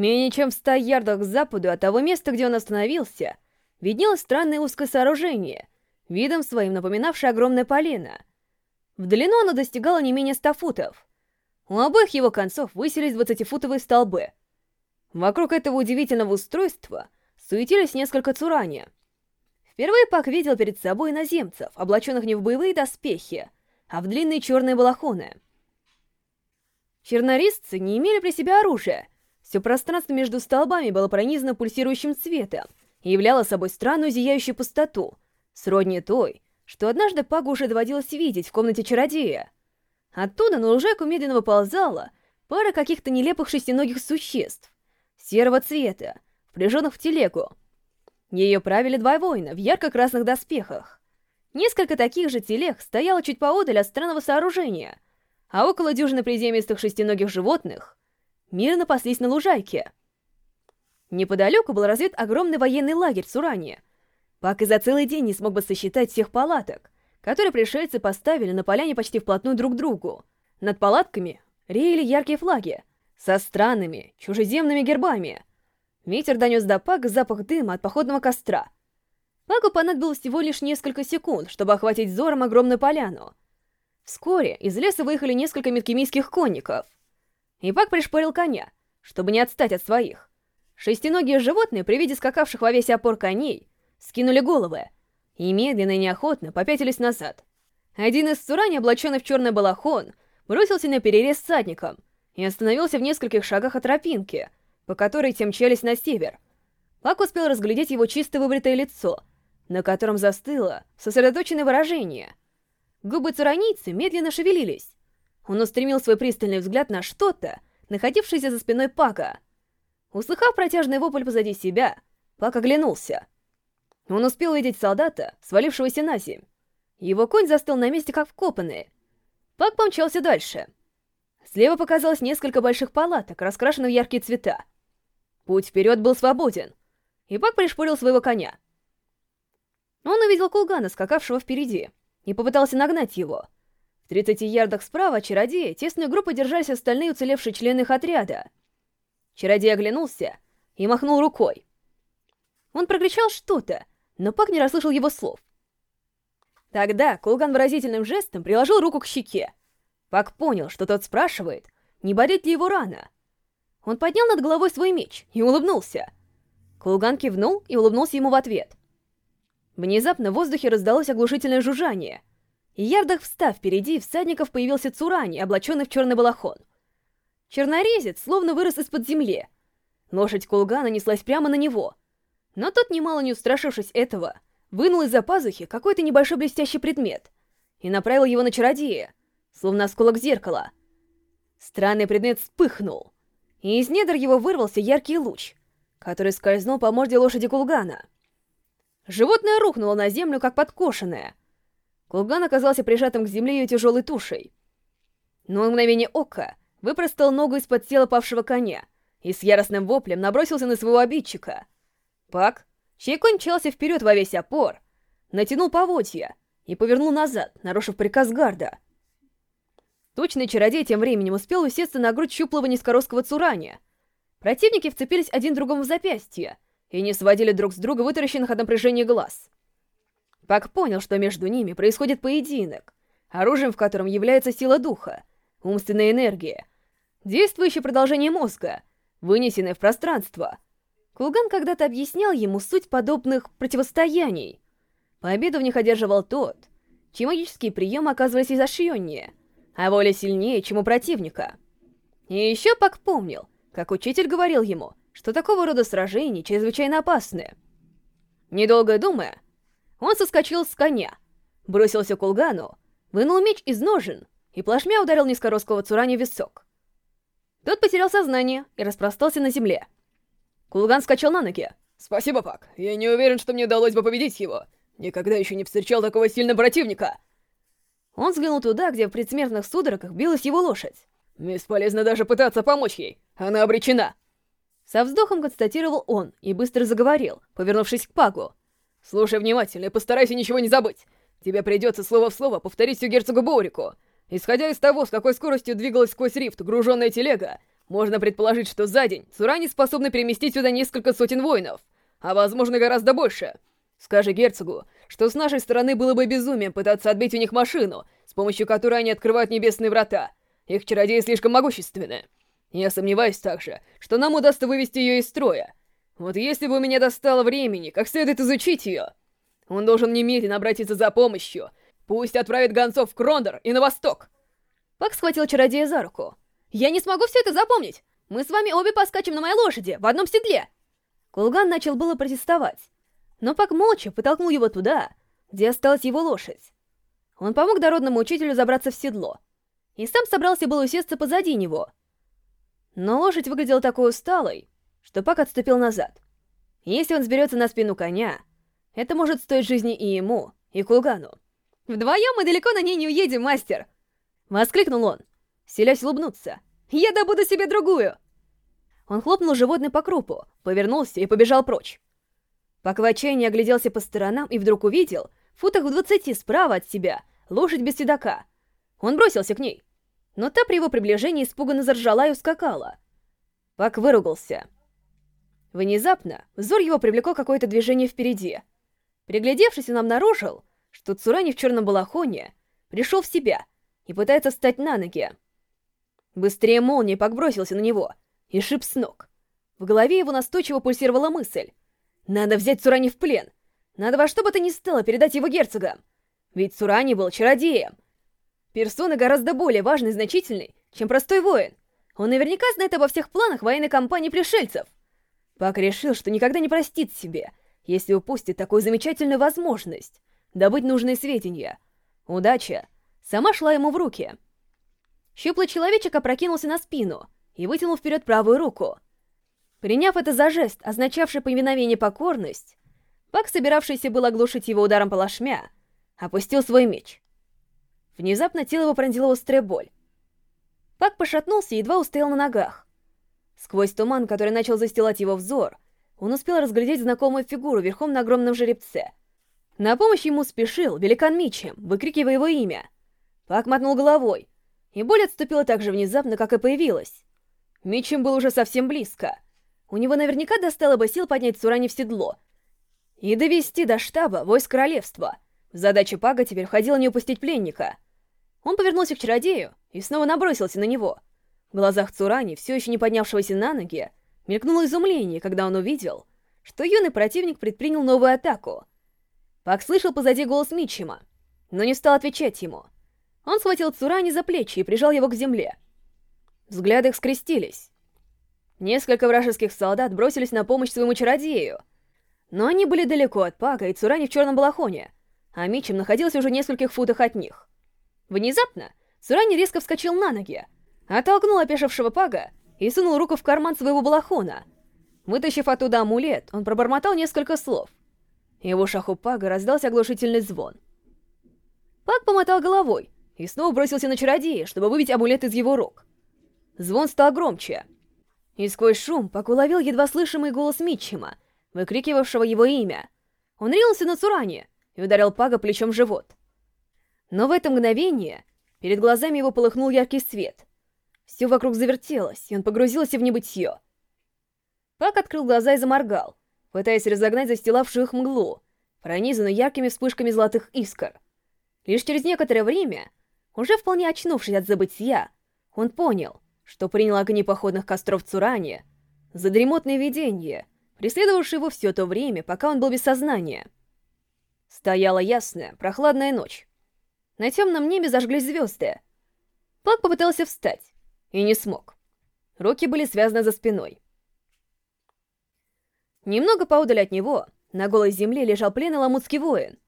Менее чем в ста ярдах к западу от того места, где он остановился, виднелось странное узкое сооружение, видом своим напоминавшее огромное полено. В длину оно достигало не менее ста футов. У обоих его концов высились двадцатифутовые столбы. Вокруг этого удивительного устройства суетились несколько цурани. Впервые Пак видел перед собой иноземцев, облаченных не в боевые доспехи, а в длинные черные балахоны. Чернорисцы не имели при себе оружия. Все пространство между столбами было пронизано пульсирующим цветом и являло собой странную зияющую пустоту, сродни той, что однажды Пагу уже доводилось видеть в комнате чародея. Оттуда на лужайку медленно выползала пара каких-то нелепых шестиногих существ, серого цвета, впряженных в телегу. Ее правили два воина в ярко-красных доспехах. Несколько таких же телег стояло чуть поодаль от странного сооружения, а около дюжины приземистых шестиногих животных мирно паслись на лужайке. Неподалеку был развит огромный военный лагерь в. Пак и за целый день не смог бы сосчитать всех палаток, которые пришельцы поставили на поляне почти вплотную друг к другу. Над палатками реяли яркие флаги со странными, чужеземными гербами. Ветер донес до Пага запах дыма от походного костра — Паку понадобилось всего лишь несколько секунд, чтобы охватить взором огромную поляну. Вскоре из леса выехали несколько меткемийских конников. И Пак пришпорил коня, чтобы не отстать от своих. Шестиногие животные, при виде скакавших во весь опор коней, скинули головы и медленно и неохотно попятились назад. Один из сурани, облаченный в черный балахон, бросился на перерез садником и остановился в нескольких шагах от тропинки, по которой те мчались на север. Пак успел разглядеть его чисто выбритое лицо — на котором застыло сосредоточенное выражение. Губы царанийцы медленно шевелились. Он устремил свой пристальный взгляд на что-то, находившееся за спиной Пака. Услыхав протяжный вопль позади себя, Пак оглянулся. Он успел увидеть солдата, свалившегося на земь. Его конь застыл на месте, как вкопанный. Пак помчался дальше. Слева показалось несколько больших палаток, раскрашенных в яркие цвета. Путь вперед был свободен, и Пак пришпорил своего коня. Он увидел Кулгана, скакавшего впереди, и попытался нагнать его. В 30 ярдах справа от тесную группу держались остальные уцелевшие члены их отряда. Чародей оглянулся и махнул рукой. Он прокричал что-то, но Пак не расслышал его слов. Тогда Кулган выразительным жестом приложил руку к щеке. Пак понял, что тот спрашивает, не болит ли его рана. Он поднял над головой свой меч и улыбнулся. Кулган кивнул и улыбнулся ему в ответ. Внезапно в воздухе раздалось оглушительное жужжание. Ярдах встав впереди, всадников появился Цурани, облаченный в черный балахон. Чернорезец словно вырос из-под земли. Лошадь Кулгана неслась прямо на него. Но тот, немало не устрашившись этого, вынул из-за пазухи какой-то небольшой блестящий предмет и направил его на чародея, словно осколок зеркала. Странный предмет вспыхнул, и из недр его вырвался яркий луч, который скользнул по морде лошади Кулгана — Животное рухнуло на землю, как подкошенное. Кулган оказался прижатым к земле ее тяжелой тушей. Но в мгновение ока выпростал ногу из-под тела павшего коня и с яростным воплем набросился на своего обидчика. Пак, чей конь мчался вперед во весь опор, натянул поводья и повернул назад, нарушив приказ гарда. Точный чародей тем временем успел усесться на грудь щуплого низкорослого цурания. Противники вцепились один другому в запястье — и не сводили друг с друга вытаращенных от напряжения глаз. Пак понял, что между ними происходит поединок, оружием в котором является сила духа, умственная энергия, действующее продолжение мозга, вынесенное в пространство. Кулган когда-то объяснял ему суть подобных противостояний. Победу в них одерживал тот, чьи магические приемы оказывались изощреннее, а воля сильнее, чем у противника. И еще Пак помнил, как учитель говорил ему, что такого рода сражения чрезвычайно опасны. Недолго думая, он соскочил с коня, бросился к Улгану, вынул меч из ножен и плашмя ударил низкорослого Цурани в висок. Тот потерял сознание и распростался на земле. Кулган скачал на ноги. «Спасибо, Пак. Я не уверен, что мне удалось бы победить его. Никогда еще не встречал такого сильного противника!» Он взглянул туда, где в предсмертных судорогах билась его лошадь. «Бесполезно даже пытаться помочь ей. Она обречена!» Со вздохом констатировал он и быстро заговорил, повернувшись к Пагу. «Слушай внимательно и постарайся ничего не забыть. Тебе придется слово в слово повторить всю герцогу Боурику. Исходя из того, с какой скоростью двигалась сквозь рифт груженная телега, Можно предположить, что за день Цурани способны переместить сюда несколько сотен воинов, а возможно гораздо больше. Скажи герцогу, что с нашей стороны было бы безумием пытаться отбить у них машину, с помощью которой они открывают небесные врата. Их чародеи слишком могущественны. Я сомневаюсь также, что нам удастся вывести ее из строя. Вот если бы у меня достало времени, как следует изучить ее, он должен немедленно обратиться за помощью. Пусть отправит гонцов в Крондор и на восток. Пак схватил чародея за руку. «Я не смогу все это запомнить! Мы с вами обе поскачем на моей лошади, в одном седле!» Кулган начал было протестовать, но Пак молча потолкнул его туда, где осталась его лошадь. Он помог дородному учителю забраться в седло, и сам собрался было усесться позади него. Но лошадь выглядела такой усталой, что Пак отступил назад. Если он сберется на спину коня, это может стоить жизни и ему, и Кулгану. «Вдвоем мы далеко на ней не уедем, мастер!» Воскликнул он, селясь улыбнуться. «Я добуду себе другую!» Он хлопнул животное по крупу, повернулся и побежал прочь. Пак в отчаянии огляделся по сторонам и вдруг увидел, в футах в двадцати справа от себя, лошадь без седока. Он бросился к ней, но та при его приближении испуганно заржала и ускакала. Пак выругался. Внезапно взор его привлекло какое-то движение впереди. Приглядевшись, он обнаружил, что Цурани в черном балахоне пришел в себя и пытается встать на ноги. Быстрее молнии Пак бросился на него и шип с ног. В голове его настойчиво пульсировала мысль. Надо взять Цурани в плен. Надо во что бы то ни стало передать его герцогам. Ведь Цурани был чародеем. Персона гораздо более важной и значительной, чем простой воин. Он наверняка знает обо всех планах военной кампании пришельцев. Пак решил, что никогда не простит себе, если упустит такую замечательную возможность добыть нужные сведения. Удача сама шла ему в руки. Щуплый человечек опрокинулся на спину и вытянул вперед правую руку. Приняв это за жест, означавший повиновение покорность, Пак, собиравшийся был оглушить его ударом плашмя, опустил свой меч. Внезапно тело его пронзила острая боль. Пак пошатнулся и едва устоял на ногах. Сквозь туман, который начал застилать его взор, он успел разглядеть знакомую фигуру верхом на огромном жеребце. На помощь ему спешил великан Мичем, выкрикивая его имя. Пак мотнул головой, и боль отступила так же внезапно, как и появилась. Мичем был уже совсем близко. У него наверняка достало бы сил поднять Цурани в седло и довести до штаба войск королевства. В задачу Пага теперь входило не упустить пленника. Он повернулся к чародею и снова набросился на него. В глазах Цурани, все еще не поднявшегося на ноги, мелькнуло изумление, когда он увидел, что юный противник предпринял новую атаку. Пак слышал позади голос Митчима, но не стал отвечать ему. Он схватил Цурани за плечи и прижал его к земле. Взгляды их скрестились. Несколько вражеских солдат бросились на помощь своему чародею, но они были далеко от Пага и Цурани в черном балахоне, а Мичем находился уже в нескольких футах от них. Внезапно Цурани резко вскочил на ноги, оттолкнул опешившего Пага и сунул руку в карман своего балахона. Вытащив оттуда амулет, он пробормотал несколько слов. Его шаху Пага раздался оглушительный звон. Паг помотал головой и снова бросился на чародея, чтобы выбить амулет из его рук. Звон стал громче. И сквозь шум Пак уловил едва слышимый голос Митчима, выкрикивавшего его имя. Он ринулся на Цурани и ударил Пага плечом в живот. Но в это мгновение перед глазами его полыхнул яркий свет. Все вокруг завертелось, и он погрузился в небытие. Пак открыл глаза и заморгал, пытаясь разогнать застилавшую их мглу, пронизанную яркими вспышками золотых искр. Лишь через некоторое время, уже вполне очнувшись от забытия, он понял, что принял огни походных костров Цурани за дремотное видение, преследовавшее его все то время, пока он был без сознания. Стояла ясная, прохладная ночь. На темном небе зажглись звезды. Пак попытался встать и не смог. Руки были связаны за спиной. Немного поодаль от него, на голой земле, лежал пленный ламутский воин.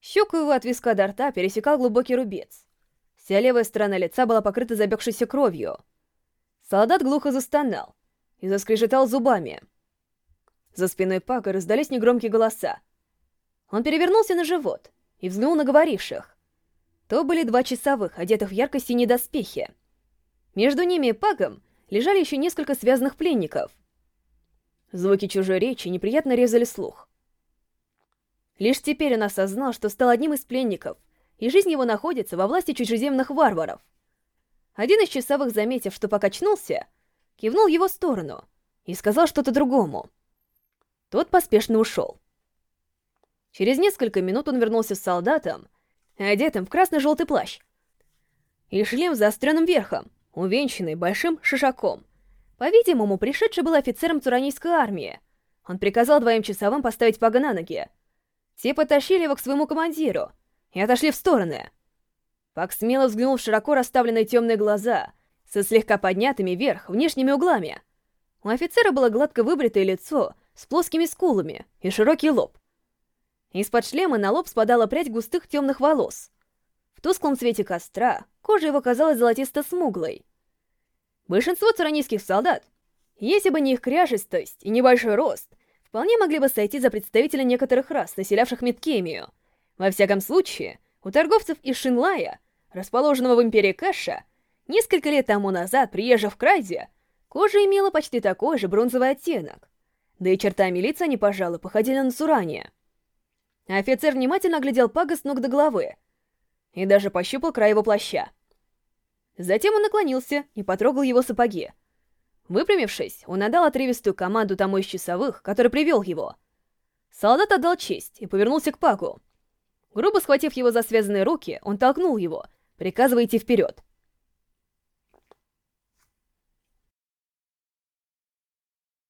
Щеку его от виска до рта пересекал глубокий рубец. Вся левая сторона лица была покрыта забегшейся кровью. Солдат глухо застонал и заскрежетал зубами. За спиной Пака раздались негромкие голоса. Он перевернулся на живот и взглянул на говоривших. То были два часовых, одетых в ярко-синие доспехи. Между ними и Пагом лежали еще несколько связанных пленников. Звуки чужой речи неприятно резали слух. Лишь теперь он осознал, что стал одним из пленников, и жизнь его находится во власти чужеземных варваров. Один из часовых, заметив, что покачнулся, кивнул его сторону и сказал что-то другому. Тот поспешно ушел. Через несколько минут он вернулся с солдатом, одетым в красно-желтый плащ, и шлем с заостренным верхом, увенчанный большим шишаком. По-видимому, пришедший был офицером Цуранийской армии. Он приказал двоим часовым поставить Пага на ноги. Те потащили его к своему командиру и отошли в стороны. Пак смело взглянул в широко расставленные темные глаза со слегка поднятыми вверх внешними углами. У офицера было гладко выбритое лицо с плоскими скулами и широкий лоб. Из-под шлема на лоб спадала прядь густых темных волос. Тусклом свете костра кожа его казалась золотисто-смуглой. Большинство цуранийских солдат, если бы не их кряжестость и небольшой рост, вполне могли бы сойти за представителя некоторых рас, населявших Меткемию. Во всяком случае, у торговцев из Шинлая, расположенного в империи Кэша, несколько лет тому назад, приезжав в Крайзе, кожа имела почти такой же бронзовый оттенок. Да и чертами лица они, пожалуй, походили на Цурания. Офицер внимательно оглядел Пага ног до головы и даже пощупал край его плаща. Затем он наклонился и потрогал его сапоги. Выпрямившись, он отдал отрывистую команду тому из часовых, который привел его. Солдат отдал честь и повернулся к Паку. Грубо схватив его за связанные руки, он толкнул его, приказывая идти вперед.